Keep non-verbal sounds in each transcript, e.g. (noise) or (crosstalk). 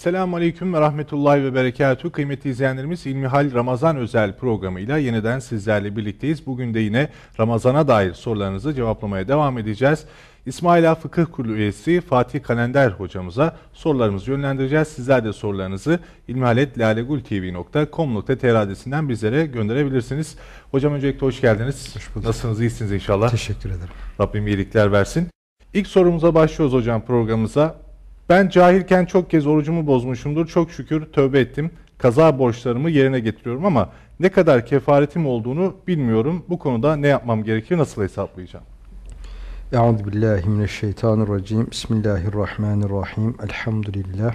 Esselamu Aleyküm ve Rahmetullahi ve Berekatuhu. Kıymetli izleyenlerimiz İlmihal Ramazan özel programıyla yeniden sizlerle birlikteyiz. Bugün de yine Ramazan'a dair sorularınızı cevaplamaya devam edeceğiz. İsmaila Fıkıh Kurulu üyesi Fatih Kalender hocamıza sorularımızı yönlendireceğiz. Sizler de sorularınızı ilmihaletlalegultv.com.tr adresinden bizlere gönderebilirsiniz. Hocam öncelikle hoş geldiniz. Hoş bulduk. Nasılsınız? İyisiniz inşallah. Teşekkür ederim. Rabbim iyilikler versin. İlk sorumuza başlıyoruz hocam programımıza. Ben cahilken çok kez orucumu bozmuşumdur. Çok şükür tövbe ettim. Kaza borçlarımı yerine getiriyorum ama ne kadar kefaretim olduğunu bilmiyorum. Bu konuda ne yapmam gerekir, nasıl hesaplayacağım? Euzu billahi mineşşeytanirracim. Bismillahirrahmanirrahim. Elhamdülillah.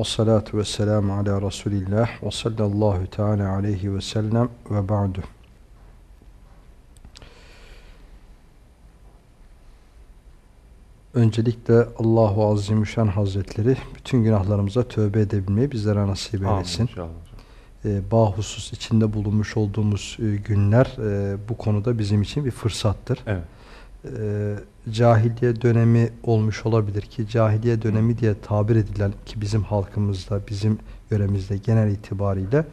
Ve salatu ve selamu ala Resulillah. Ve sallallahu teala aleyhi ve sellem ve ba'du. Öncelikle Allahu Azimüşşan Hazretleri bütün günahlarımıza tövbe edebilmeyi bizlere nasip eylesin. e, bahusus içinde bulunmuş olduğumuz e, günler e, bu konuda bizim için bir fırsattır. Evet. E, cahiliye dönemi olmuş olabilir ki cahiliye dönemi diye tabir edilen ki bizim halkımızda, bizim yöremizde genel itibariyle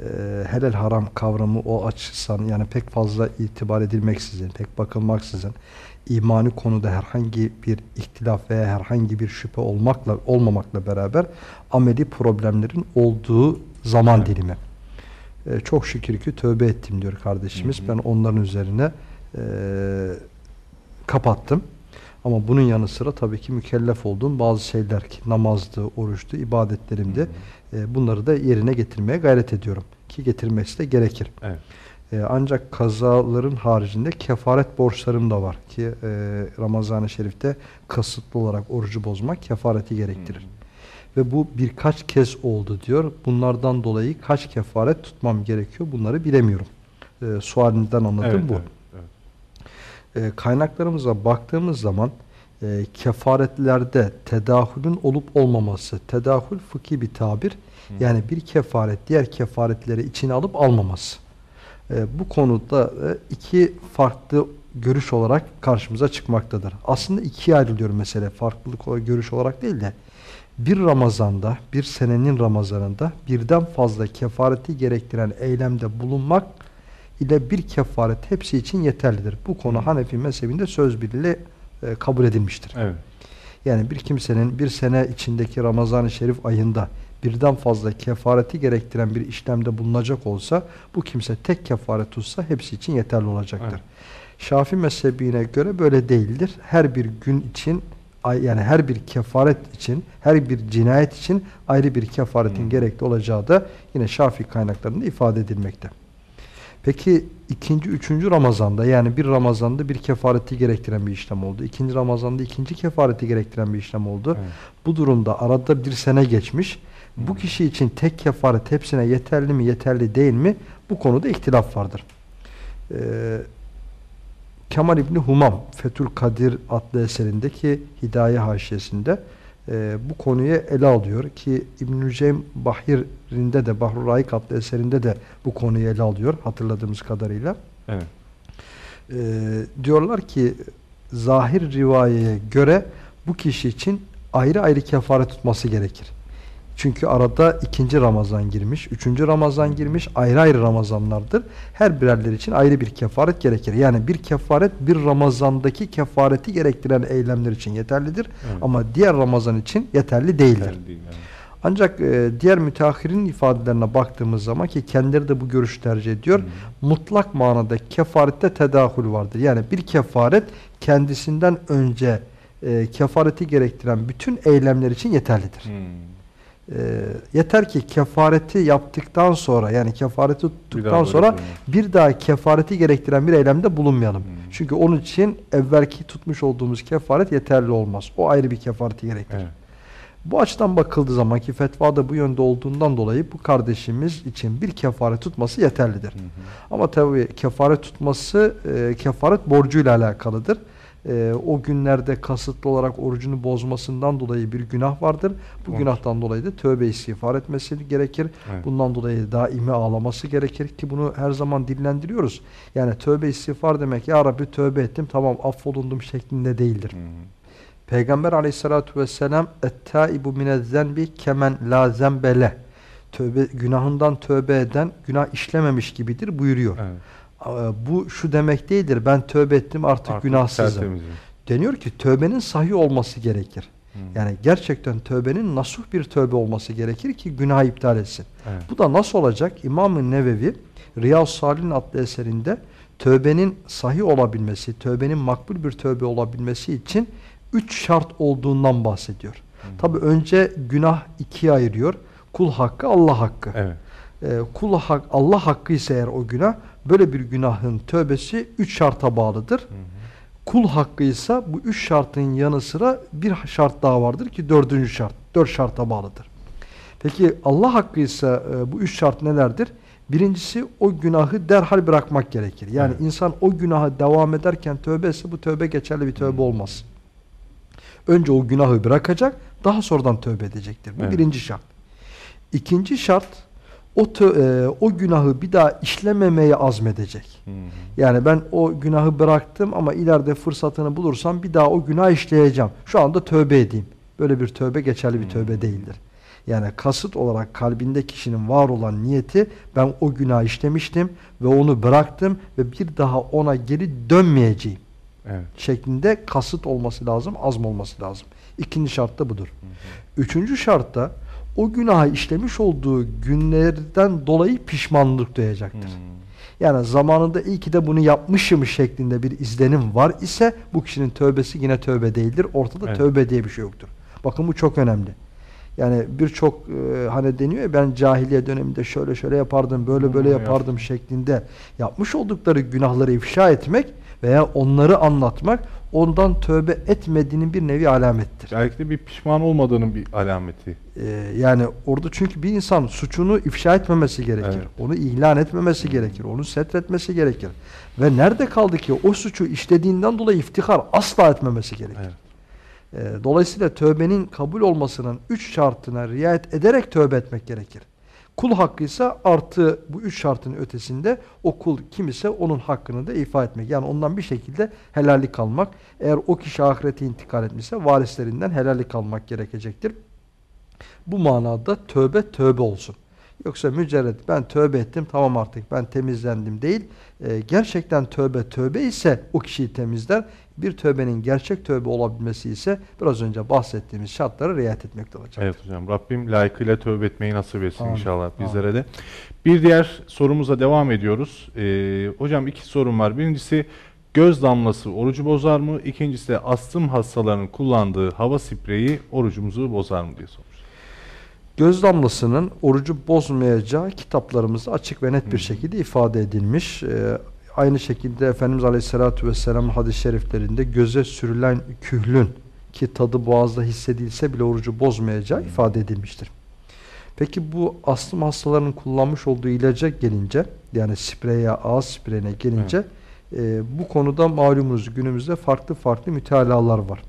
e, helal haram kavramı o açısan yani pek fazla itibar edilmeksizin, pek bakılmaksızın imani konuda herhangi bir ihtilaf veya herhangi bir şüphe olmakla olmamakla beraber ameli problemlerin olduğu zaman Evet. dilimi. E, çok şükür ki tövbe ettim diyor kardeşimiz. Hı hı. Ben onların üzerine e, kapattım. Ama bunun yanı sıra tabii ki mükellef olduğum bazı şeyler ki namazdı, oruçtu, ibadetlerimdi. E, bunları da yerine getirmeye gayret ediyorum. Ki getirmesi de gerekir. Evet. E, ancak kazaların haricinde kefaret borçlarım da var ki e, Ramazan-ı Şerif'te kasıtlı olarak orucu bozmak kefareti gerektirir. Ve bu birkaç kez oldu diyor. Bunlardan dolayı kaç kefaret tutmam gerekiyor bunları bilemiyorum. E, sualinden anladığım Evet, bu. evet, evet. E, kaynaklarımıza baktığımız zaman e, kefaretlerde tedahülün olup olmaması, tedahül fıkhi bir tabir. Yani bir kefaret diğer kefaretleri içine alıp almaması. E, bu konuda e, iki farklı görüş olarak karşımıza çıkmaktadır. Aslında ikiye ayrılıyor mesele. Farklılık görüş olarak değil de bir Ramazan'da, bir senenin Ramazan'ında birden fazla kefareti gerektiren eylemde bulunmak ile bir kefaret hepsi için yeterlidir. Bu konu Hı. Hanefi mezhebinde söz birliğiyle e, kabul edilmiştir. Evet. Yani bir kimsenin bir sene içindeki Ramazan-ı Şerif ayında birden fazla kefareti gerektiren bir işlemde bulunacak olsa bu kimse tek kefaret tutsa hepsi için yeterli olacaktır. Evet. Şafi mezhebine göre böyle değildir. Her bir gün için yani her bir kefaret için, her bir cinayet için ayrı bir kefaretin Hı. gerekli olacağı da yine Şafi kaynaklarında ifade edilmekte. Peki ikinci, üçüncü Ramazan'da yani bir Ramazan'da bir kefareti gerektiren bir işlem oldu. İkinci Ramazan'da ikinci kefareti gerektiren bir işlem oldu. Evet. Bu durumda arada bir sene geçmiş. Bu kişi için tek kefaret hepsine yeterli mi yeterli değil mi? Bu konuda ihtilaf vardır. Ee, Kemal İbni Humam Fethül Kadir adlı eserindeki Hidaye haşiyesinde e, bu konuyu ele alıyor ki İbnül Ceym Bahir'inde de Bahrul Raik adlı eserinde de bu konuyu ele alıyor hatırladığımız kadarıyla. Evet. Ee, diyorlar ki zahir rivayeye göre bu kişi için ayrı ayrı kefaret tutması gerekir. Çünkü arada ikinci Ramazan girmiş, üçüncü Ramazan girmiş, ayrı ayrı Ramazanlardır. Her birerler için ayrı bir kefaret gerekir. Yani bir kefaret bir Ramazandaki kefareti gerektiren eylemler için yeterlidir. Evet. Ama diğer Ramazan için yeterli değildir. Yeterli değil, evet. Ancak e, diğer müteahhirin ifadelerine baktığımız zaman ki kendileri de bu görüşü tercih ediyor. Hı. Mutlak manada kefarette tedahül vardır. Yani bir kefaret kendisinden önce e, kefareti gerektiren bütün eylemler için yeterlidir. Hmm. E, yeter ki kefareti yaptıktan sonra yani kefareti Bir tuttuktan böyle sonra bir daha kefareti gerektiren bir eylemde bulunmayalım. Hmm. Çünkü onun için evvelki tutmuş olduğumuz kefaret yeterli olmaz. O ayrı bir kefareti gerektirir. Evet. Bu açıdan bakıldığı zaman ki fetva da bu yönde olduğundan dolayı bu kardeşimiz için bir kefaret tutması yeterlidir. Hı hı. Ama tabii kefaret tutması e, kefaret borcuyla alakalıdır. E, o günlerde kasıtlı olarak orucunu bozmasından dolayı bir günah vardır. Bu Var. günahtan dolayı da tövbe istiğfar etmesi gerekir. Evet. Bundan dolayı daimi ağlaması gerekir ki bunu her zaman dillendiriyoruz. Yani tövbe istiğfar demek ya Rabbi tövbe ettim tamam affolundum şeklinde değildir. Hı hı. Peygamber aleyhissalatu vesselam ettaibu minezzenbi kemen la zembele tövbe günahından tövbe eden günah işlememiş gibidir buyuruyor. Evet. Aa, Bu şu demek değildir. Ben tövbe ettim artık, Artık günahsızım. tertemizim. Deniyor ki tövbenin sahih olması gerekir. Hı. Yani gerçekten tövbenin nasuh bir tövbe olması gerekir ki günah iptal etsin. Evet. Bu da nasıl olacak? İmam-ı Nevevi Riyaz Salih'in adlı eserinde tövbenin sahih olabilmesi, tövbenin makbul bir tövbe olabilmesi için üç şart olduğundan bahsediyor. Tabi önce günah ikiye ayırıyor. Kul hakkı, Allah hakkı. Evet. Ee, kul hak, Allah hakkı ise eğer o günah, böyle bir günahın tövbesi üç şarta bağlıdır. Kul hakkı ise bu üç şartın yanı sıra bir şart daha vardır ki dördüncü şart. Dört şarta bağlıdır. Peki Allah hakkı ise e, bu üç şart nelerdir? Birincisi o günahı derhal bırakmak gerekir. Yani Evet. insan o günaha devam ederken tövbe etse bu tövbe geçerli bir tövbe olmaz. Önce o günahı bırakacak, daha sonradan tövbe edecektir. Bu Evet. birinci şart. İkinci şart o tö- e, o günahı bir daha işlememeye azmedecek. Hı hı. Yani ben o günahı bıraktım ama ileride fırsatını bulursam bir daha o günah işleyeceğim. Şu anda tövbe edeyim. Böyle bir tövbe geçerli bir tövbe değildir. Yani kasıt olarak kalbinde kişinin var olan niyeti ben o günah işlemiştim ve onu bıraktım ve bir daha ona geri dönmeyeceğim Evet. şeklinde kasıt olması lazım, azm olması lazım. İkinci şart da budur. Üçüncü şart da o günahı işlemiş olduğu günlerden dolayı pişmanlık duyacaktır. Hı. Yani zamanında iyi ki de bunu yapmışım şeklinde bir izlenim var ise bu kişinin tövbesi yine tövbe değildir. Ortada Evet. tövbe diye bir şey yoktur. Bakın bu çok önemli. Yani birçok e, hani deniyor ya ben cahiliye döneminde şöyle şöyle yapardım, böyle böyle Bunu yapardım şeklinde yapmış oldukları günahları ifşa etmek veya onları anlatmak ondan tövbe etmediğinin bir nevi alamettir. Belki de bir pişman olmadığının bir alameti. Ee, yani orada çünkü bir insan suçunu ifşa etmemesi gerekir. Evet. Onu ilan etmemesi gerekir. Onu setretmesi gerekir. Ve nerede kaldı ki o suçu işlediğinden dolayı iftihar asla etmemesi gerekir. Evet. Ee, dolayısıyla tövbenin kabul olmasının üç şartına riayet ederek tövbe etmek gerekir. Kul hakkıysa artı bu üç şartın ötesinde o kul kim ise onun hakkını da ifa etmek. Yani ondan bir şekilde helallik almak. Eğer o kişi ahirete intikal etmişse varislerinden helallik almak gerekecektir. Bu manada tövbe tövbe olsun. Yoksa mücerret ben tövbe ettim tamam artık ben temizlendim değil. Ee, gerçekten tövbe tövbe ise o kişiyi temizler. Bir tövbenin gerçek tövbe olabilmesi ise biraz önce bahsettiğimiz şartlara riayet etmekte olacak. Evet hocam. Rabbim layıkıyla tövbe etmeyi nasip etsin Amin. inşallah bizlere de. Bir diğer sorumuza devam ediyoruz. Ee, hocam iki sorum var. Birincisi göz damlası orucu bozar mı? İkincisi de astım hastalarının kullandığı hava spreyi orucumuzu bozar mı diye sormuş. Göz damlasının orucu bozmayacağı kitaplarımızda açık ve net bir şekilde ifade edilmiş. Ee, aynı şekilde Efendimiz Aleyhisselatü Vesselam hadis-i şeriflerinde göze sürülen kühlün ki tadı boğazda hissedilse bile orucu bozmayacağı ifade edilmiştir. Peki bu astım hastalarının kullanmış olduğu ilaca gelince yani spreye, ağız spreyine gelince e, bu konuda malumunuz günümüzde farklı farklı mütalalar var.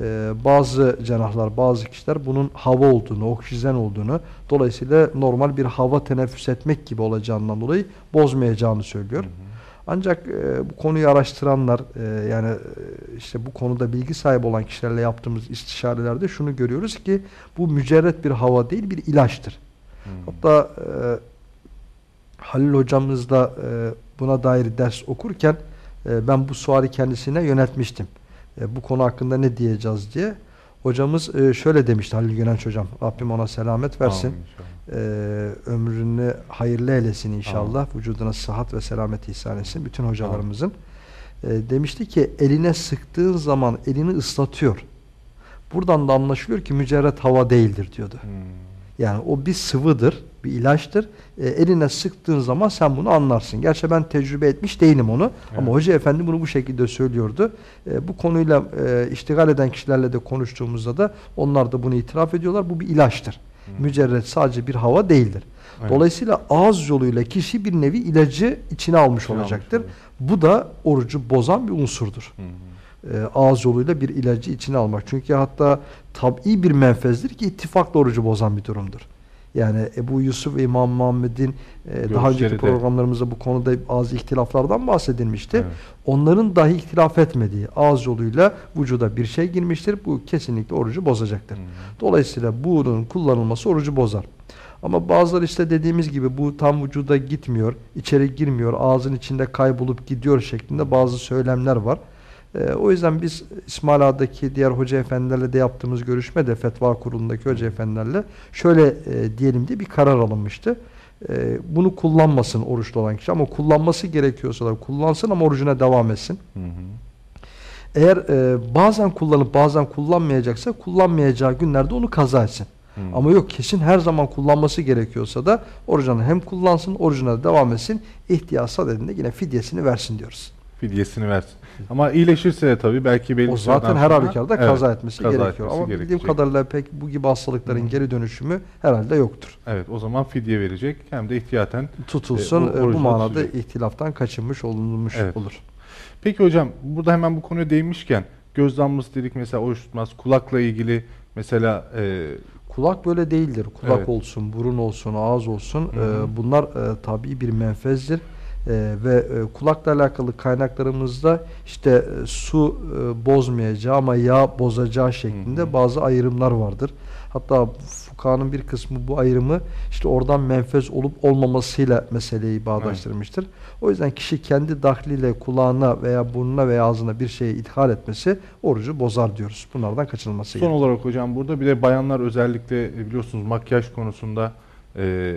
Ee, bazı cenahlar, bazı kişiler bunun hava olduğunu, oksijen olduğunu, dolayısıyla normal bir hava teneffüs etmek gibi olacağından dolayı bozmayacağını söylüyor. Ancak e, bu konuyu araştıranlar, e, yani e, işte bu konuda bilgi sahibi olan kişilerle yaptığımız istişarelerde şunu görüyoruz ki bu mücerret bir hava değil, bir ilaçtır. Hatta e, Halil hocamız da e, buna dair ders okurken e, ben bu suali kendisine yöneltmiştim. E, bu konu hakkında ne diyeceğiz diye. Hocamız e, şöyle demişti Halil Gönenç hocam. Rabbim ona selamet versin. Amin. E, ömrünü hayırlı eylesin inşallah. Vücuduna sıhhat ve selamet ihsan etsin. Bütün hocalarımızın. E, demişti ki eline sıktığın zaman elini ıslatıyor. Buradan da anlaşılıyor ki mücerret hava değildir diyordu. Hmm. Yani o bir sıvıdır, bir ilaçtır. E, eline sıktığın zaman sen bunu anlarsın. Gerçi ben tecrübe etmiş değilim onu. Ama Evet. hoca efendi bunu bu şekilde söylüyordu. E, bu konuyla e, iştigal eden kişilerle de konuştuğumuzda da onlar da bunu itiraf ediyorlar. Bu bir ilaçtır. Mücerret sadece bir hava değildir. Evet. Dolayısıyla ağız yoluyla kişi bir nevi ilacı içine almış İçine almış olacaktır. oluyor. Bu da orucu bozan bir unsurdur Hı hı. e, ağız yoluyla bir ilacı içine almak. Çünkü hatta tabi bir menfezdir ki ittifakla orucu bozan bir durumdur. Yani Ebu Yusuf ve İmam Muhammed'in e, daha önceki programlarımızda bu konuda bazı ihtilaflardan bahsedilmişti. Evet. Onların dahi ihtilaf etmediği ağız yoluyla vücuda bir şey girmiştir. Bu kesinlikle orucu bozacaktır. Dolayısıyla bunun kullanılması orucu bozar. Ama bazıları işte dediğimiz gibi bu tam vücuda gitmiyor, içeri girmiyor, ağzın içinde kaybolup gidiyor şeklinde bazı söylemler var. Ee, o yüzden biz İsmail Ağa'daki diğer hoca efendilerle de yaptığımız görüşmede fetva kurulundaki hoca efendilerle şöyle e, diyelim diye bir karar alınmıştı. E, bunu kullanmasın oruçlu olan kişi ama kullanması gerekiyorsa da kullansın ama orucuna devam etsin. Hı hı. Eğer e, bazen kullanıp bazen kullanmayacaksa kullanmayacağı günlerde onu kaza etsin. Hı. Ama yok kesin her zaman kullanması gerekiyorsa da orucunu hem kullansın orucuna devam etsin. İhtiyatsa dediğinde yine fidyesini versin diyoruz. Fidyesini versin. Ama iyileşirse de tabii belki belli O zaten her halükarda Evet, kaza etmesi kaza gerekiyor. etmesi Ama bildiğim gerekecek. kadarıyla pek bu gibi hastalıkların Hı. geri dönüşümü herhalde yoktur. Evet o zaman fidye verecek hem de ihtiyaten. Tutulsun E, e, bu orucunu manada tutacak. ihtilaftan kaçınmış olunmuş Evet. olur. Peki hocam burada hemen bu konuya değinmişken göz damlası dedik mesela oruç tutmaz. Kulakla ilgili mesela e, Kulak böyle değildir. Kulak Evet. olsun, burun olsun, ağız olsun. Hı hı. e, bunlar e, tabii bir menfezdir. E, ve e, kulakla alakalı kaynaklarımızda işte e, su e, bozmayacağı ama yağ bozacağı şeklinde Hı hı. bazı ayrımlar vardır. Hatta fukahanın bir kısmı bu ayrımı işte oradan menfez olup olmamasıyla meseleyi bağdaştırmıştır. O yüzden kişi kendi dahliyle kulağına veya burnuna veya ağzına bir şeyi ithal etmesi orucu bozar diyoruz. Bunlardan kaçınılması son gerekiyor. olarak hocam burada bir de bayanlar özellikle e, biliyorsunuz makyaj konusunda e,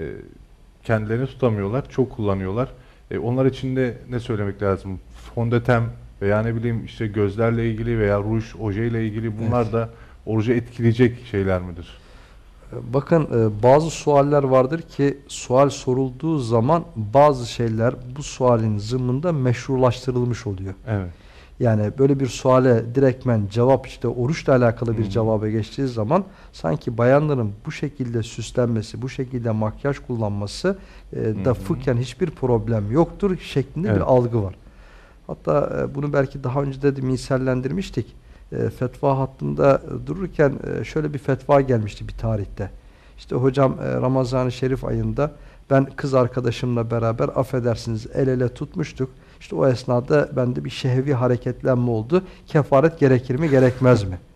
kendilerini tutamıyorlar. Çok kullanıyorlar. E, onlar için de ne söylemek lazım? Fondöten veya ne bileyim işte gözlerle ilgili veya ruj, ojeyle ilgili bunlar Evet. da orucu etkileyecek şeyler midir? Bakın e, bazı sualler vardır ki sual sorulduğu zaman bazı şeyler bu sualin zımında meşrulaştırılmış oluyor. Evet. Yani böyle bir suale direktmen cevap işte oruçla alakalı bir cevaba geçtiği zaman sanki bayanların bu şekilde süslenmesi, bu şekilde makyaj kullanması e, da fıkhen hiçbir problem yoktur şeklinde Evet. bir algı var. Hatta e, bunu belki daha önce de misallendirmiştik. E, fetva hattında dururken e, şöyle bir fetva gelmişti bir tarihte. İşte hocam e, Ramazan-ı Şerif ayında ben kız arkadaşımla beraber affedersiniz el ele tutmuştuk. İşte o esnada bende bir şehvi hareketlenme oldu. Kefaret gerekir mi gerekmez mi? (laughs)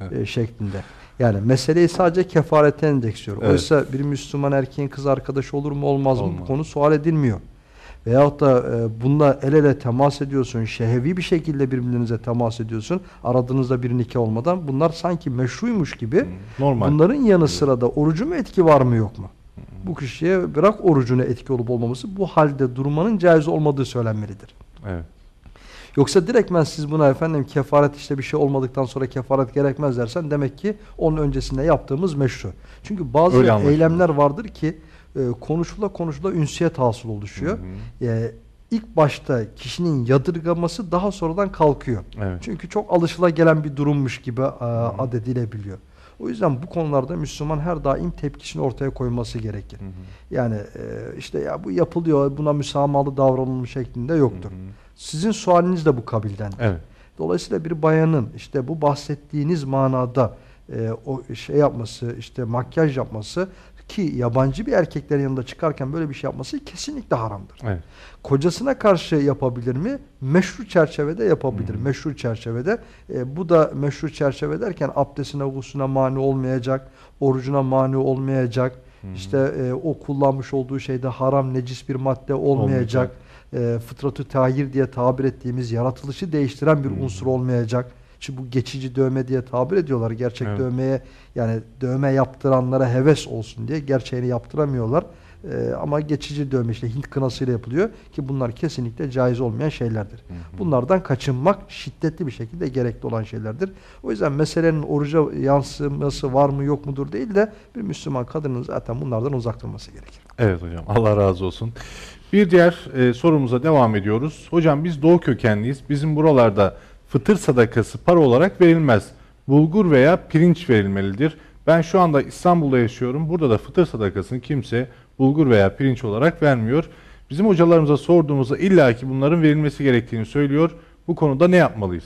Evet. E, şeklinde. Yani meseleyi sadece kefarete endeksliyor. Evet. Oysa bir Müslüman erkeğin kız arkadaşı olur mu olmaz, mı? Olmaz. Bu konu sual edilmiyor. Veyahut da e, bununla el ele temas ediyorsun, şehvi bir şekilde birbirinize temas ediyorsun, aradığınızda bir nikah olmadan bunlar sanki meşruymuş gibi. Normal. Bunların yanı sıra da orucu mu etki var mı yok mu? Bu kişiye bırak orucuna etki olup olmaması bu halde durmanın caiz olmadığı söylenmelidir. Evet. Yoksa direktmen siz buna efendim kefaret işte bir şey olmadıktan sonra kefaret gerekmez dersen demek ki onun öncesinde yaptığımız meşru. Çünkü bazı Öyle eylemler vardır ki e, konuşula konuşula ünsiyet hasıl oluşuyor. Hı hı. E, ilk başta kişinin yadırgaması daha sonradan kalkıyor. Evet. Çünkü çok alışılagelen bir durummuş gibi e, adedilebiliyor. O yüzden bu konularda Müslüman her daim tepkisini ortaya koyması gerekir. Hı hı. Yani e, işte ya bu yapılıyor buna müsamahalı davranılmış şeklinde yoktur. Hı hı. Sizin sualiniz de bu kabilden. Evet. Dolayısıyla bir bayanın işte bu bahsettiğiniz manada e, o şey yapması, işte makyaj yapması ki yabancı bir erkeklerin yanında çıkarken böyle bir şey yapması kesinlikle haramdır. Evet. Kocasına karşı yapabilir mi? Meşru çerçevede yapabilir. Hı hı. Meşru çerçevede. E, bu da meşru çerçeve derken abdestine, gusuna mani olmayacak, orucuna mani olmayacak. Hı hı. İşte e, o kullanmış olduğu şeyde haram, necis bir madde olmayacak. E, fıtratü tahir diye tabir ettiğimiz yaratılışı değiştiren bir Hı hı. unsur olmayacak. Bu geçici dövme diye tabir ediyorlar. Gerçek Evet. dövmeye yani dövme yaptıranlara heves olsun diye gerçeğini yaptıramıyorlar. Ee, ama geçici dövme işte Hint kınasıyla yapılıyor ki bunlar kesinlikle caiz olmayan şeylerdir. Hı hı. Bunlardan kaçınmak şiddetli bir şekilde gerekli olan şeylerdir. O yüzden meselenin oruca yansıması var mı yok mudur değil de bir Müslüman kadının zaten bunlardan uzak durması gerekir. Evet hocam Allah razı olsun. Bir diğer e, sorumuza devam ediyoruz. Hocam biz doğu kökenliyiz. Bizim buralarda fıtır sadakası para olarak verilmez. Bulgur veya pirinç verilmelidir. Ben şu anda İstanbul'da yaşıyorum. Burada da fıtır sadakasını kimse bulgur veya pirinç olarak vermiyor. Bizim hocalarımıza sorduğumuzda illaki bunların verilmesi gerektiğini söylüyor. Bu konuda ne yapmalıyız?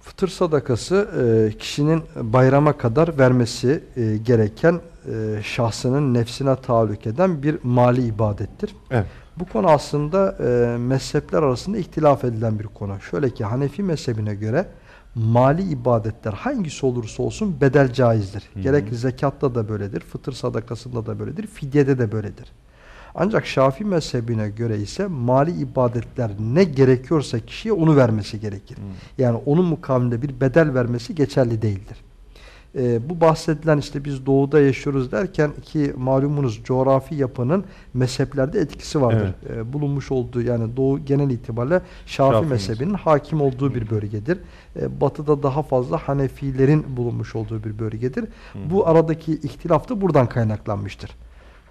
Fıtır sadakası e, kişinin bayrama kadar vermesi e, gereken e, şahsının nefsine tahallük eden bir mali ibadettir. Evet. Bu konu aslında e, mezhepler arasında ihtilaf edilen bir konu. Şöyle ki Hanefi mezhebine göre mali ibadetler hangisi olursa olsun bedel caizdir. Hı hı. Gerek zekatta da böyledir, fıtır sadakasında da böyledir, fidyede de böyledir. Ancak Şafii mezhebine göre ise mali ibadetler ne gerekiyorsa kişiye onu vermesi gerekir. Yani onun mukabilinde bir bedel vermesi geçerli değildir. Ee, bu bahsedilen işte biz doğuda yaşıyoruz derken ki malumunuz coğrafi yapının mezheplerde etkisi vardır. Ee, bulunmuş olduğu yani doğu genel itibariyle Şafii, Şafii mezhebinin hakim olduğu bir bölgedir. Ee, batıda daha fazla Hanefilerin bulunmuş olduğu bir bölgedir. Bu aradaki ihtilaf da buradan kaynaklanmıştır.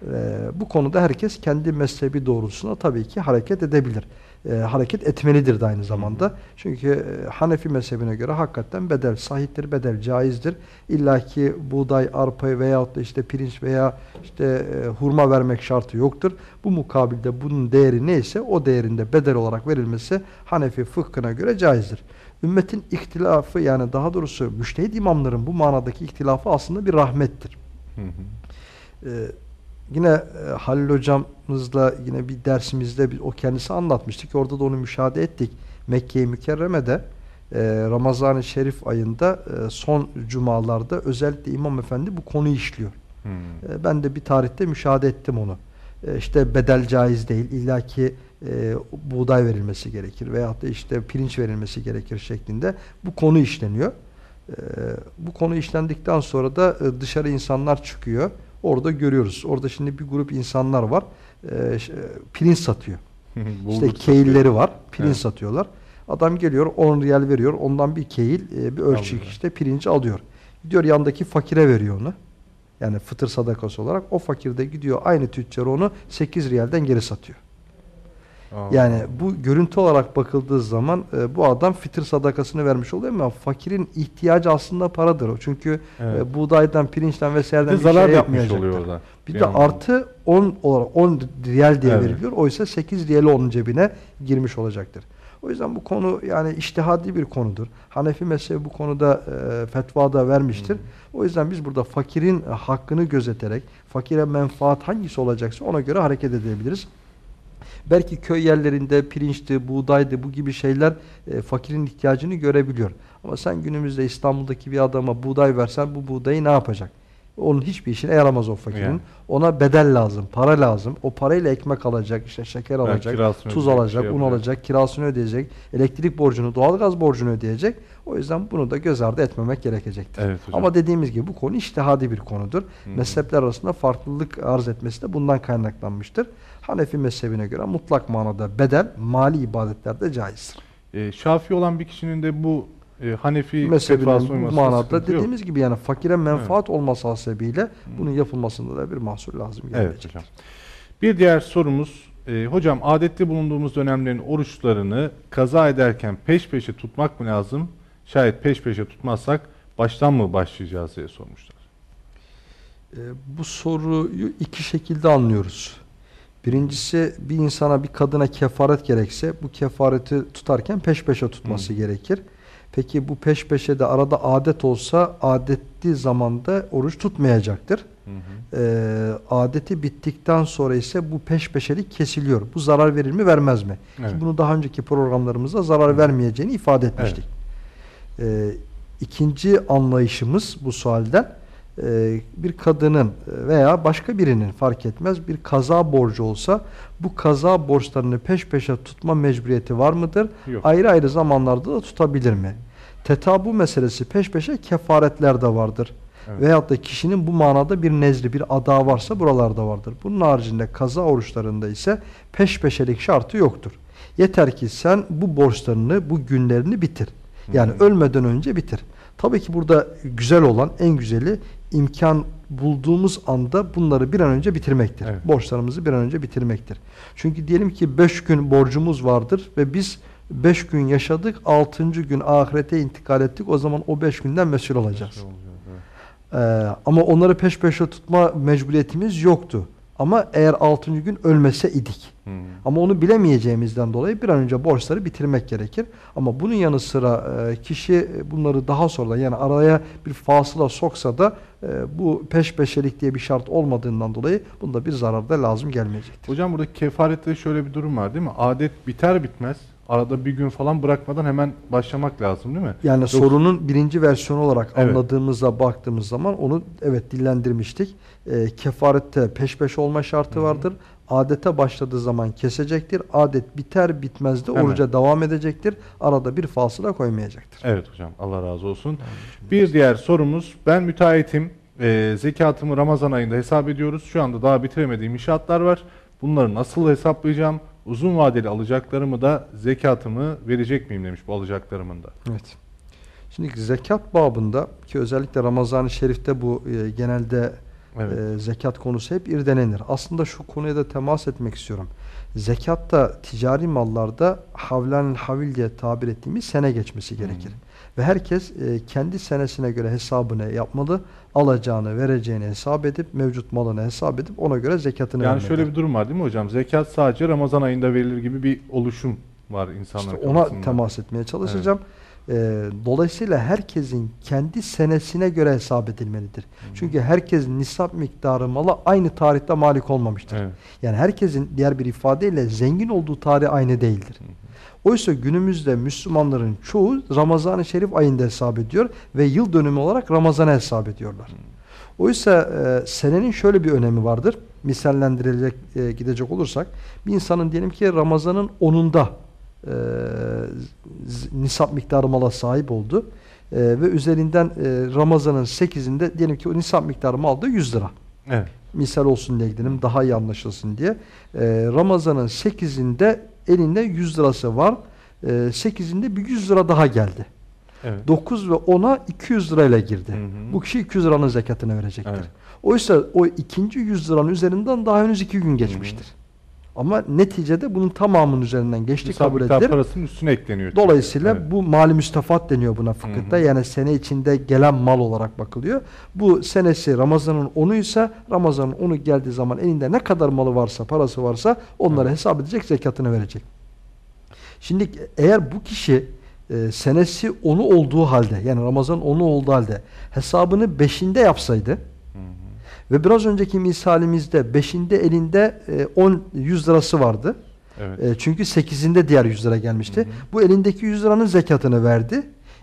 Ee, bu konuda herkes kendi mezhebi doğrultusunda tabii ki hareket edebilir. Ee, hareket etmelidir de aynı zamanda. Çünkü e, Hanefi mezhebine göre hakikaten bedel sahiptir, bedel caizdir. İlla ki buğday, arpa veyahut da işte pirinç veya işte e, hurma vermek şartı yoktur. Bu mukabilde bunun değeri neyse o değerinde bedel olarak verilmesi Hanefi fıkhına göre caizdir. Ümmetin ihtilafı yani daha doğrusu müştehid imamların bu manadaki ihtilafı aslında bir rahmettir. Hı hı. Ee, yine e, Halil hocamızla yine bir dersimizde o kendisi anlatmıştı ki orada da onu müşahede ettik. Mekke-i Mükerreme'de e, Ramazan-ı Şerif ayında e, son cumalarda özellikle İmam Efendi bu konuyu işliyor. Hı. E, ben de bir tarihte müşahede ettim onu. E, işte bedel caiz değil. İlla ki e, buğday verilmesi gerekir veyahut da işte pirinç verilmesi gerekir şeklinde bu konu işleniyor. E, bu konu işlendikten sonra da e, dışarı insanlar çıkıyor. Orada görüyoruz. Orada şimdi bir grup insanlar var. E, ş- e, pirinç satıyor. (laughs) İşte keyilleri var. Pirinç Evet. satıyorlar. Adam geliyor 10 riyal veriyor. Ondan bir keyil e, bir Alıyor. işte pirinci alıyor. Gidiyor yandaki fakire veriyor onu. Yani fıtır sadakası olarak o fakir de gidiyor aynı tüccar onu 8 riyalden geri satıyor. Yani bu görüntü olarak bakıldığı zaman e, bu adam fitr sadakasını vermiş oluyor ama fakirin ihtiyacı aslında paradır o. Çünkü Evet. e, buğdaydan, pirinçten Bir de vesaireden bir zarar şey yapmayacaktır. oluyor orada. Bir Bir de yandan. artı 10 olarak 10 riyal diye Evet. veriliyor. Oysa 8 riyali onun cebine girmiş olacaktır. O yüzden bu konu yani iştihadi bir konudur. Hanefi mezhebi bu konuda e, fetva da vermiştir. O yüzden biz burada fakirin e, hakkını gözeterek fakire menfaat hangisi olacaksa ona göre hareket edebiliriz. Belki köy yerlerinde pirinçti, buğdaydı bu gibi şeyler e, fakirin ihtiyacını görebiliyor. Ama sen günümüzde İstanbul'daki bir adama buğday versen bu buğdayı ne yapacak? Onun hiçbir işine yaramaz o fakirin. Yani. Ona bedel lazım, para lazım. O parayla ekmek alacak, işte şeker Belki alacak, tuz alacak, şey un alacak, kirasını ödeyecek, elektrik borcunu, doğalgaz borcunu ödeyecek. O yüzden bunu da göz ardı etmemek gerekecektir. Evet hocam. Ama dediğimiz gibi bu konu iştihadi bir konudur. Mezhepler arasında farklılık arz etmesi de bundan kaynaklanmıştır. Hanefi mezhebine göre mutlak manada bedel mali ibadetlerde caizdir. E, Şafi olan bir kişinin de bu e, Hanefi uymasında manada sıkıntı yok. dediğimiz gibi yani fakire menfaat olması hasebiyle bunun yapılmasında da bir mahsur lazım Evet gelmeyecek. hocam. Bir diğer sorumuz, e, hocam adetli bulunduğumuz dönemlerin oruçlarını kaza ederken peş peşe tutmak mı lazım? Şayet peş peşe tutmazsak baştan mı başlayacağız diye sormuşlar. Ee, bu soruyu iki şekilde anlıyoruz. Birincisi bir insana bir kadına kefaret gerekse bu kefareti tutarken peş peşe tutması gerekir. Peki bu peş peşe de arada adet olsa adetli zamanda oruç tutmayacaktır. Ee, adeti bittikten sonra ise bu peş peşelik kesiliyor. Bu zarar verir mi vermez mi? Evet. Ki bunu daha önceki programlarımızda zarar vermeyeceğini ifade etmiştik. Ee, ikinci anlayışımız bu sualden bir kadının veya başka birinin fark etmez bir kaza borcu olsa bu kaza borçlarını peş peşe tutma mecburiyeti var mıdır? Yok. Ayrı ayrı zamanlarda da tutabilir mi? Tetabu meselesi peş peşe kefaretler de vardır. Evet. Veyahut da kişinin bu manada bir nezri, bir ada varsa buralarda vardır. Bunun haricinde kaza oruçlarında ise peş peşelik şartı yoktur. Yeter ki sen bu borçlarını, bu günlerini bitir. Yani ölmeden önce bitir. Tabii ki burada güzel olan, en güzeli imkan bulduğumuz anda bunları bir an önce bitirmektir. Evet. Borçlarımızı bir an önce bitirmektir. Çünkü diyelim ki 5 gün borcumuz vardır ve biz 5 gün yaşadık, 6. gün ahirete intikal ettik. O zaman o 5 günden mesul olacağız. Şey olacak, evet. Ee, ama onları peş peşe tutma mecburiyetimiz yoktu. Ama eğer 6. gün ölmese idik. Hmm. Ama onu bilemeyeceğimizden dolayı bir an önce borçları bitirmek gerekir. Ama bunun yanı sıra e, kişi bunları daha sonra yani araya bir fasıla soksa da e, bu peş peşelik diye bir şart olmadığından dolayı bunda bir zarar da lazım gelmeyecektir. Hocam burada kefarette şöyle bir durum var değil mi? Adet biter bitmez arada bir gün falan bırakmadan hemen başlamak lazım değil mi? Yani Yoksa- sorunun birinci versiyonu olarak Evet. anladığımızda baktığımız zaman onu evet dillendirmiştik. E, kefarette peş peşe olma şartı vardır. Adete başladığı zaman kesecektir. Adet biter bitmez de oruca devam edecektir. Arada bir fasıla koymayacaktır. Evet hocam Allah razı olsun. Bir diğer sorumuz ben müteahhitim. Ee, zekatımı Ramazan ayında hesap ediyoruz. Şu anda daha bitiremediğim inşaatlar var. Bunları nasıl hesaplayacağım? Uzun vadeli alacaklarımı da zekatımı verecek miyim demiş bu alacaklarımın da. Evet. Şimdi zekat babında ki özellikle Ramazan-ı Şerif'te bu e, genelde Evet. e, zekat konusu hep irdelenir. Aslında şu konuya da temas etmek istiyorum. Zekatta ticari mallarda havlan havil diye tabir ettiğimiz sene geçmesi gerekir. Ve herkes e, kendi senesine göre hesabını yapmalı. Alacağını, vereceğini hesap edip, mevcut malını hesap edip ona göre zekatını Yani vermelidir. şöyle bir durum var değil mi hocam? Zekat sadece Ramazan ayında verilir gibi bir oluşum var insanlar İşte ona kafasında. temas etmeye çalışacağım. Ee, dolayısıyla herkesin kendi senesine göre hesap edilmelidir. Çünkü herkes nisap miktarı mala aynı tarihte malik olmamıştır. Evet. Yani herkesin diğer bir ifadeyle zengin olduğu tarih aynı değildir. Oysa günümüzde Müslümanların çoğu Ramazan-ı Şerif ayında hesap ediyor ve yıl dönümü olarak Ramazan'a hesap ediyorlar. Oysa e, senenin şöyle bir önemi vardır. Misallendirilecek e, gidecek olursak bir insanın diyelim ki Ramazan'ın 10'unda e, nisap miktarı mala sahip oldu. E, ve üzerinden e, Ramazan'ın 8'inde diyelim ki o nisap miktarı mal da 100 lira. Evet. Misal olsun diye gidelim daha iyi anlaşılsın diye. E, Ramazan'ın 8'inde elinde 100 lirası var. E, 8'inde bir 100 lira daha geldi. Evet. 9 ve 10'a 200 lirayla girdi. Hı hı. Bu kişi 200 liranın zekatını verecektir. Evet. Oysa o ikinci 100 liranın üzerinden daha henüz 2 gün geçmiştir. Ama neticede bunun tamamının üzerinden geçti kabul edilir. parasının üstüne ekleniyor. Dolayısıyla Evet. bu mali müstefat deniyor buna fıkıhta. Hı hı. Yani sene içinde gelen mal olarak bakılıyor. Bu senesi Ramazan'ın 10'u ise Ramazan'ın 10'u geldiği zaman elinde ne kadar malı varsa, parası varsa onları Hı. hesap edecek, zekatını verecek. Şimdi eğer bu kişi e, senesi 10'u olduğu halde yani Ramazan 10'u olduğu halde hesabını 5'inde yapsaydı. Ve biraz önceki misalimizde 5'inde elinde e, 10 100 lirası vardı. Evet. E, çünkü 8'inde diğer 100 lira gelmişti. Hı hı. Bu elindeki 100 liranın zekatını verdi.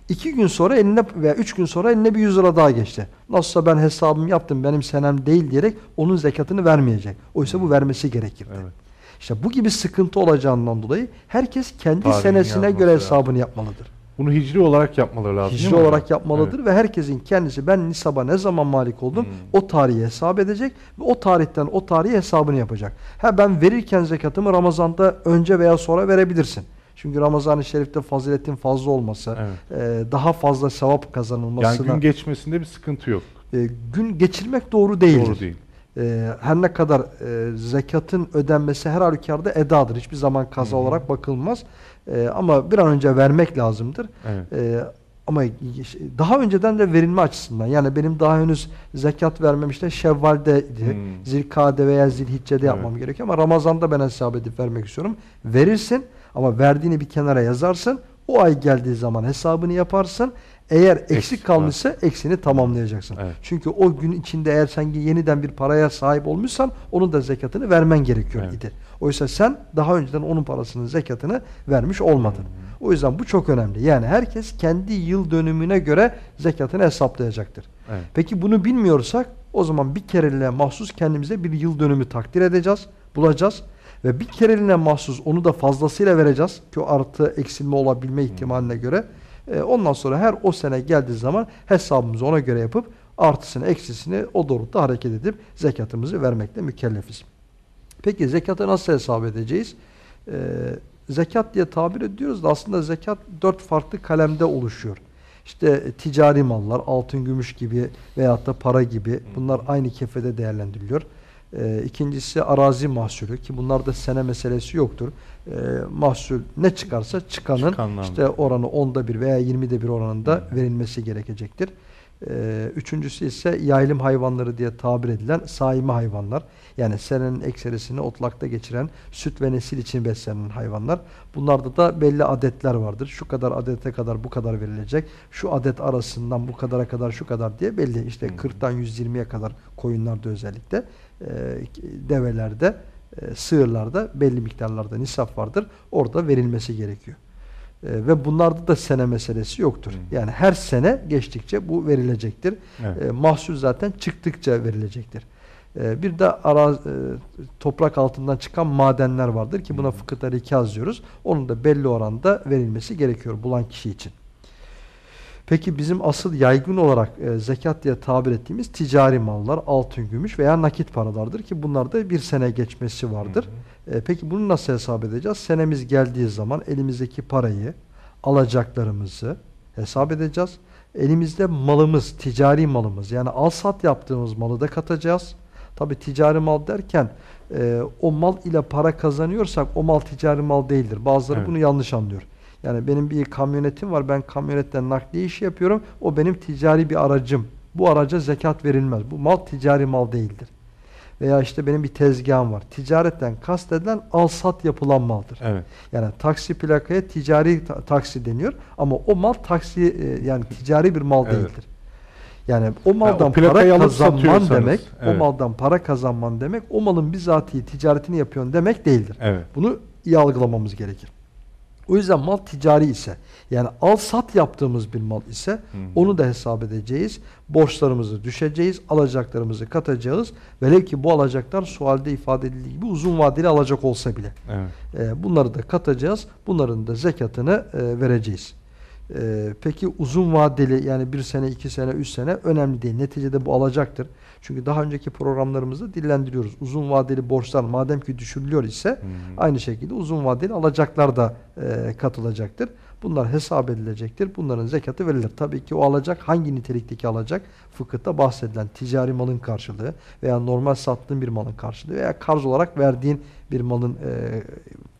2 gün sonra eline veya 3 gün sonra eline bir 100 lira daha geçti. Nasılsa ben hesabımı yaptım benim senem değil diyerek onun zekatını vermeyecek. Oysa bu vermesi gerekirdi. Evet. İşte bu gibi sıkıntı olacağından dolayı herkes kendi Tarihini senesine göre hesabını yapmalıdır. Bunu hicri olarak yapmaları lazım Hicri olarak yapmalıdır ve herkesin kendisi ben nisaba ne zaman malik oldum Hmm. o tarihi hesap edecek ve o tarihten o tarihi hesabını yapacak. Ha ben verirken zekatımı Ramazan'da önce veya sonra verebilirsin. Çünkü Ramazan-ı Şerif'te faziletin fazla olması, Evet. e, daha fazla sevap Yani kazanılmasına gün geçmesinde bir sıkıntı yok. e, gün geçirmek doğru değildir. Doğru değil. E, her ne kadar e, zekatın ödenmesi her halükarda edadır. Hiçbir zaman kaza Hı hı. olarak bakılmaz. E, ama bir an önce vermek lazımdır. Evet. Ee, ama daha önceden de verilme açısından yani benim daha henüz zekat vermem işte Şevval'deydi. Hmm. Zilkade veya Zilhicce'de Evet. yapmam gerekiyor ama Ramazan'da ben hesap edip vermek istiyorum. Verirsin ama verdiğini bir kenara yazarsın. O ay geldiği zaman hesabını yaparsın. Eğer eksik, Eksik kalmışsa eksini tamamlayacaksın. Evet. Çünkü o gün içinde eğer sen yeniden bir paraya sahip olmuşsan onun da zekatını vermen gerekiyor Evet. idi. Oysa sen daha önceden onun parasının zekatını vermiş olmadın. O yüzden bu çok önemli. Yani herkes kendi yıl dönümüne göre zekatını hesaplayacaktır. Evet. Peki bunu bilmiyorsak o zaman bir kereliğine mahsus kendimize bir yıl dönümü takdir edeceğiz, bulacağız. Ve bir kereliğine mahsus onu da fazlasıyla vereceğiz ki o artı eksilme olabilme ihtimaline göre. E, ondan sonra her o sene geldiği zaman hesabımızı ona göre yapıp artısını eksisini o doğrultuda hareket edip zekatımızı vermekle mükellefiz. Peki zekatı nasıl hesap edeceğiz? Ee, zekat diye tabir ediyoruz da aslında zekat dört farklı kalemde oluşuyor. İşte ticari mallar, altın, gümüş gibi veyahut da para gibi bunlar aynı kefede değerlendiriliyor. Ee, ikincisi arazi mahsulü ki bunlarda sene meselesi yoktur. Ee, mahsul ne çıkarsa çıkanın Çıkanlar. işte oranı onda bir veya yirmide bir oranında verilmesi gerekecektir. Ee, üçüncüsü ise yaylım hayvanları diye tabir edilen saimi hayvanlar. Yani senenin ekserisini otlakta geçiren süt ve nesil için beslenen hayvanlar. Bunlarda da belli adetler vardır. Şu kadar adete kadar bu kadar verilecek. Şu adet arasından bu kadara kadar şu kadar diye belli. İşte 40'tan 120'ye kadar koyunlarda özellikle e, develerde e, sığırlarda belli miktarlarda nisap vardır. Orada verilmesi gerekiyor. E, ve bunlarda da sene meselesi yoktur. Yani her sene geçtikçe bu verilecektir. Evet. E, mahsul zaten çıktıkça verilecektir. E, bir de ara, e, toprak altından çıkan madenler vardır ki buna fıkıhta rikaz diyoruz. Onun da belli oranda verilmesi gerekiyor bulan kişi için. Peki bizim asıl yaygın olarak e, zekat diye tabir ettiğimiz ticari mallar, altın, gümüş veya nakit paralardır ki bunlarda bir sene geçmesi vardır. E, peki bunu nasıl hesap edeceğiz? Senemiz geldiği zaman elimizdeki parayı, alacaklarımızı hesap edeceğiz. Elimizde malımız, ticari malımız yani al sat yaptığımız malı da katacağız. Tabi ticari mal derken e, o mal ile para kazanıyorsak o mal ticari mal değildir. Bazıları Evet. bunu yanlış anlıyor. Yani benim bir kamyonetim var. Ben kamyonetten nakliye işi yapıyorum. O benim ticari bir aracım. Bu araca zekat verilmez. Bu mal ticari mal değildir. Veya işte benim bir tezgahım var. Ticaretten kastedilen al sat yapılan maldır. Evet. Yani taksi plakaya ticari ta- taksi deniyor ama o mal taksi e, yani ticari bir mal Evet. değildir. Yani o maldan plakayı para alıp kazanman demek, evet. o maldan para kazanman demek, o malın bizatihi ticaretini yapıyorsun demek değildir. Evet. Bunu iyi algılamamız gerekir. O yüzden mal ticari ise yani al sat yaptığımız bir mal ise onu da hesap edeceğiz. Borçlarımızı düşeceğiz, alacaklarımızı katacağız. Velev ki bu alacaklar sualde ifade edildiği gibi uzun vadeli alacak olsa bile. Evet. E, bunları da katacağız. Bunların da zekatını e, vereceğiz. E, peki uzun vadeli yani bir sene, iki sene, üç sene önemli değil. Neticede bu alacaktır. Çünkü daha önceki programlarımızda dillendiriyoruz. Uzun vadeli borçlar madem ki düşürülüyor ise aynı şekilde uzun vadeli alacaklar da e, katılacaktır. Bunlar hesap edilecektir. Bunların zekatı verilir. Tabii ki o alacak hangi nitelikteki alacak? Fıkıhta bahsedilen ticari malın karşılığı veya normal sattığın bir malın karşılığı veya karz olarak verdiğin bir malın e,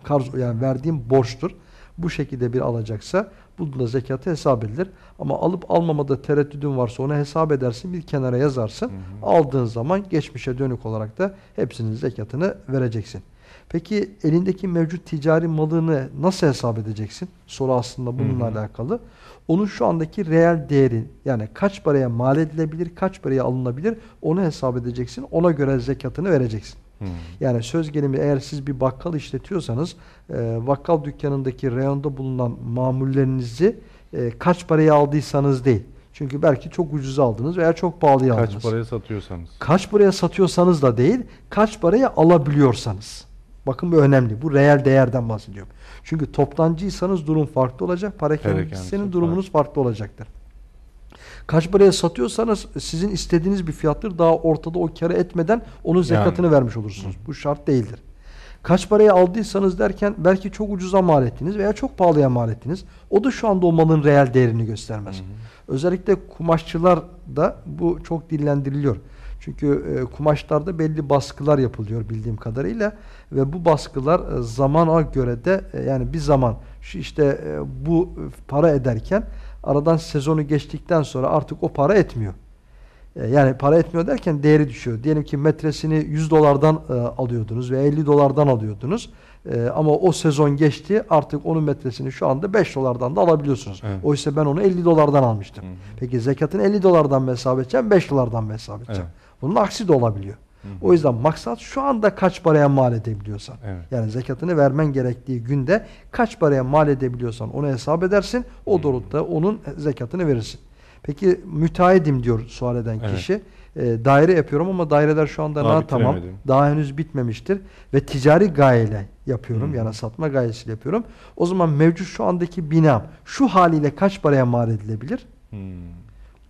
karz yani verdiğin borçtur. Bu şekilde bir alacaksa bunun da zekatı hesap edilir. Ama alıp almamada tereddüdün varsa onu hesap edersin, bir kenara yazarsın. Aldığın zaman geçmişe dönük olarak da hepsinin zekatını vereceksin. Peki elindeki mevcut ticari malını nasıl hesap edeceksin? Soru aslında bununla alakalı. Onun şu andaki reel değeri yani kaç paraya mal edilebilir, kaç paraya alınabilir onu hesap edeceksin. Ona göre zekatını vereceksin. Yani söz gelimi eğer siz bir bakkal işletiyorsanız e, bakkal dükkanındaki reyonda bulunan mamullerinizi e, kaç paraya aldıysanız değil. Çünkü belki çok ucuza aldınız veya çok pahalıya aldınız. Kaç paraya satıyorsanız. Kaç paraya satıyorsanız da değil, kaç paraya alabiliyorsanız. Bakın bu önemli. Bu reel değerden bahsediyorum. Çünkü toptancıysanız durum farklı olacak. Para kendisinin durumunuz farklı olacaktır. Kaç paraya satıyorsanız sizin istediğiniz bir fiyattır. Daha ortada o karı etmeden onun zekatını vermiş olursunuz. Bu şart değildir. Kaç paraya aldıysanız derken belki çok ucuza mal ettiniz veya çok pahalıya mal ettiniz. O da şu anda o malın reel değerini göstermez. Özellikle kumaşçılar da bu çok dillendiriliyor. Çünkü e, kumaşlarda belli baskılar yapılıyor bildiğim kadarıyla ve bu baskılar e, zamana göre de e, yani bir zaman işte e, bu para ederken aradan sezonu geçtikten sonra artık o para etmiyor. E, Yani para etmiyor derken değeri düşüyor. Diyelim ki metresini 100 dolardan e, alıyordunuz ve 50 dolardan alıyordunuz. E, ama o sezon geçti artık onun metresini şu anda 5 dolardan da alabiliyorsunuz. Evet. Oysa ben onu 50 dolardan almıştım. Peki zekatını 50 dolardan mı hesap edeceğim 5 dolardan mı hesap edeceğim? Evet. Bunun aksi de olabiliyor. O yüzden maksat şu anda kaç paraya mal edebiliyorsan. Evet. Yani zekatını vermen gerektiği günde kaç paraya mal edebiliyorsan onu hesap edersin. O doğrultuda onun zekatını verirsin. Peki müteahhidim diyor sual eden Evet. kişi. E, daire yapıyorum ama daireler şu anda Daha daha tamam. Daha henüz bitmemiştir. Ve ticari gayeyle yapıyorum. Hı. Yani satma gayesiyle yapıyorum. O zaman mevcut şu andaki binam şu haliyle kaç paraya mal edilebilir? Hmm.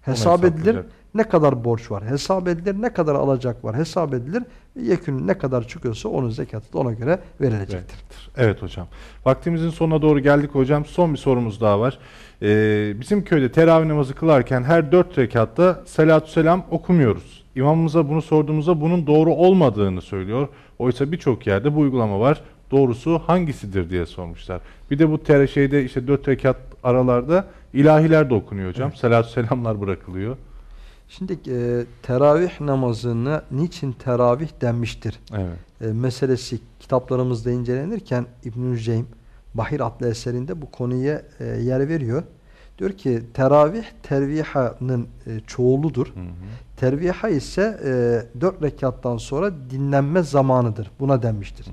Hesap edilir. Ne kadar borç var? Hesap edilir. Ne kadar alacak var? Hesap edilir. Yekün ne kadar çıkıyorsa onun zekatı da ona göre verilecektir. Evet hocam. Vaktimizin sonuna doğru geldik hocam. Son bir sorumuz daha var. Ee, bizim köyde teravih namazı kılarken her dört rekatta salatü selam okumuyoruz. İmamımıza bunu sorduğumuzda bunun doğru olmadığını söylüyor. Oysa birçok yerde bu uygulama var. Doğrusu hangisidir diye sormuşlar. Bir de bu tere şeyde işte dört rekat aralarda ilahiler de okunuyor hocam. Salatü selamlar bırakılıyor. Şimdi e, teravih namazına niçin teravih denmiştir? Evet. E, meselesi kitaplarımızda incelenirken İbnül Ceym Bahir adlı eserinde bu konuya e, yer veriyor. Diyor ki teravih tervihanın e, çoğuludur. Hı hı. Terviha ise e, dört rekattan sonra dinlenme zamanıdır. Buna denmiştir. Hı.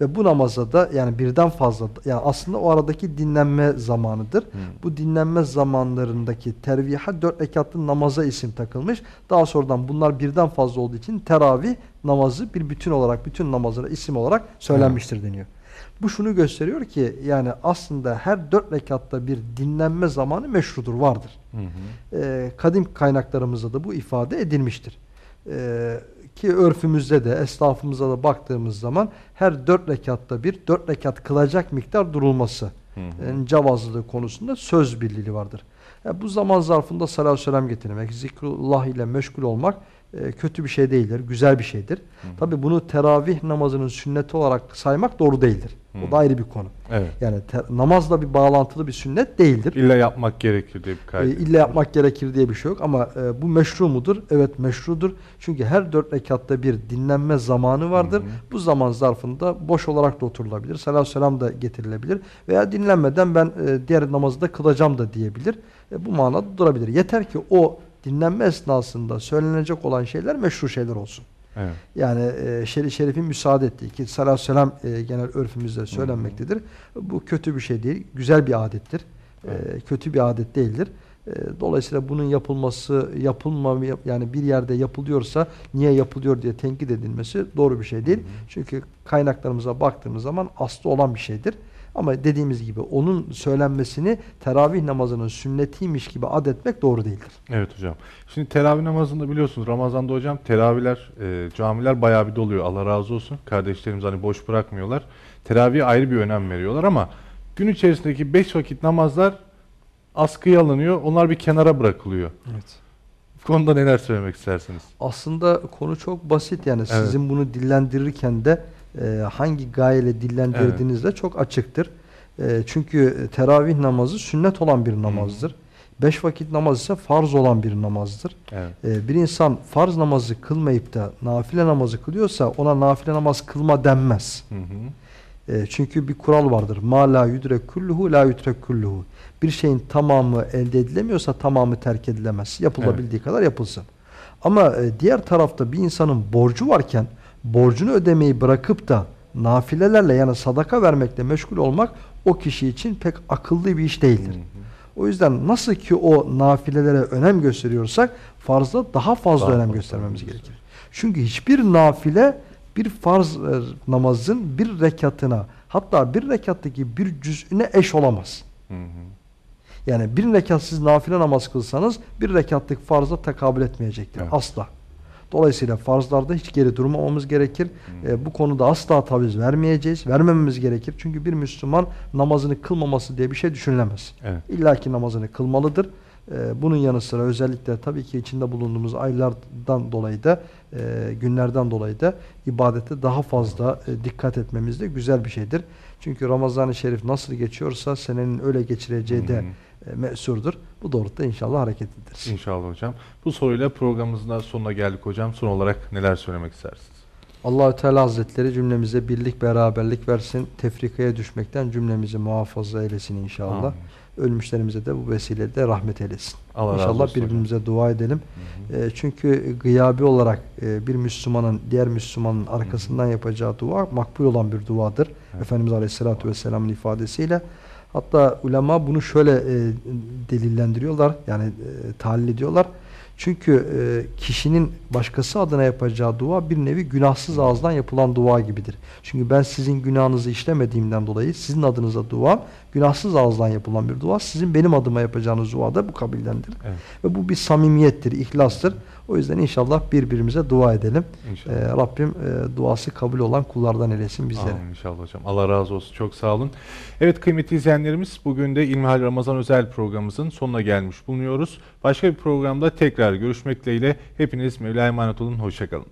Ve bu namaza da yani birden fazla yani aslında o aradaki dinlenme zamanıdır. Hı. Bu dinlenme zamanlarındaki terviha dört rekatlı namaza isim takılmış. Daha sonradan bunlar birden fazla olduğu için teravih namazı bir bütün olarak bütün namazlara isim olarak söylenmiştir deniyor. Bu şunu gösteriyor ki yani aslında her dört rekatta bir dinlenme zamanı meşrudur, vardır. Hı hı. Ee, kadim kaynaklarımızda da bu ifade edilmiştir. Ee, ki örfümüzde de esnafımıza da baktığımız zaman her dört rekatta bir dört rekat kılacak miktar durulması Hı hı. yani cevazlılığı konusunda söz birliği vardır. Yani bu zaman zarfında salatü selam getirmek, zikrullah ile meşgul olmak e, kötü bir şey değildir, güzel bir şeydir. Tabi bunu teravih namazının sünneti olarak saymak doğru değildir. Hı. O da ayrı bir konu. Evet. Yani namazla bir bağlantılı bir sünnet değildir. İlla yapmak gerekir diye bir E, kaydı. illa yapmak gerekir diye bir şey yok ama e, bu meşru mudur? Evet meşrudur. Çünkü her dört rekatta bir dinlenme zamanı vardır. Hı hı. Bu zaman zarfında boş olarak da oturulabilir. Salatü selam da getirilebilir. Veya dinlenmeden ben e, diğer namazı da kılacağım da diyebilir. E, bu manada durabilir. Yeter ki o dinlenme esnasında söylenecek olan şeyler meşru şeyler olsun. Evet. Yani e, şerif şerifin müsaade ettiği ki salatü selam e, genel örfümüzde söylenmektedir. Bu kötü bir şey değil, güzel bir adettir. E, Evet. kötü bir adet değildir. E, dolayısıyla bunun yapılması, yapılma yani bir yerde yapılıyorsa niye yapılıyor diye tenkit edilmesi doğru bir şey değil. Çünkü kaynaklarımıza baktığımız zaman aslı olan bir şeydir. Ama dediğimiz gibi onun söylenmesini teravih namazının sünnetiymiş gibi adetmek doğru değildir. Evet hocam. Şimdi teravih namazında biliyorsunuz Ramazan'da hocam teravihler, e, camiler bayağı bir doluyor. Allah razı olsun. Kardeşlerimiz hani boş bırakmıyorlar. Teravihe ayrı bir önem veriyorlar ama gün içerisindeki beş vakit namazlar askıya alınıyor. Onlar bir kenara bırakılıyor. Evet. Bu konuda neler söylemek istersiniz? Aslında konu çok basit yani Evet. sizin bunu dillendirirken de e, hangi gayeyle dillendirdiğiniz de çok açıktır. E, çünkü teravih namazı sünnet olan bir namazdır. Beş vakit namaz ise farz olan bir namazdır. Evet. E, bir insan farz namazı kılmayıp da nafile namazı kılıyorsa ona nafile namaz kılma denmez. Hı hı. E, çünkü bir kural vardır. Ma la yudrek kulluhu la yutrek kulluhu. Bir şeyin tamamı elde edilemiyorsa tamamı terk edilemez. Yapılabildiği kadar yapılsın. Ama e, diğer tarafta bir insanın borcu varken borcunu ödemeyi bırakıp da nafilelerle yani sadaka vermekle meşgul olmak o kişi için pek akıllı bir iş değildir. Hı hı. O yüzden nasıl ki o nafilelere önem gösteriyorsak farzda daha fazla Daha önem fazla göstermemiz gerekir. Çünkü hiçbir nafile bir farz e, namazın bir rekatına hatta bir rekattaki bir cüz'üne eş olamaz. Hı hı. Yani bir rekat siz nafile namaz kılsanız bir rekatlık farza tekabül etmeyecektir. Evet. Asla. Dolayısıyla farzlarda hiç geri durmamamız gerekir. E, bu konuda asla taviz vermeyeceğiz. Vermememiz gerekir. Çünkü bir Müslüman namazını kılmaması diye bir şey düşünülemez. Evet. İlla ki namazını kılmalıdır. E, bunun yanı sıra özellikle tabii ki içinde bulunduğumuz aylardan dolayı da e, günlerden dolayı da ibadete daha fazla e, dikkat etmemiz de güzel bir şeydir. Çünkü Ramazan-ı Şerif nasıl geçiyorsa senenin öyle geçireceği de e, mesurdur. Bu doğrultuda inşallah hareket ederiz. İnşallah hocam. Bu soruyla programımızın da sonuna geldik hocam. Son olarak neler söylemek istersiniz? Allahü Teala Hazretleri cümlemize birlik beraberlik versin. Tefrikaya düşmekten cümlemizi muhafaza eylesin inşallah. Amin. Ölmüşlerimize de bu vesileyle rahmet eylesin. Allah inşallah olsun hocam. birbirimize dua edelim. Hı hı. E, çünkü gıyabi olarak e, bir Müslümanın diğer Müslümanın arkasından yapacağı dua makbul olan bir duadır. Evet. Efendimiz Aleyhisselatü Vesselam'ın ifadesiyle. Hatta ulema bunu şöyle e, delillendiriyorlar. Yani e, tahlil ediyorlar. Çünkü e, kişinin başkası adına yapacağı dua bir nevi günahsız ağızdan yapılan dua gibidir. Çünkü ben sizin günahınızı işlemediğimden dolayı sizin adınıza dua günahsız ağızdan yapılan bir dua. Sizin benim adıma yapacağınız dua da bu kabildendir. Evet. Ve bu bir samimiyettir, ihlastır. O yüzden inşallah birbirimize dua edelim. İnşallah. Ee, Rabbim e, duası kabul olan kullardan eylesin bizleri. Amin inşallah hocam. Allah razı olsun. Çok sağ olun. Evet kıymetli izleyenlerimiz bugün de İlmihal Ramazan özel programımızın sonuna gelmiş bulunuyoruz. Başka bir programda tekrar görüşmek dileğiyle hepiniz Mevla'ya emanet olun. Hoşçakalın.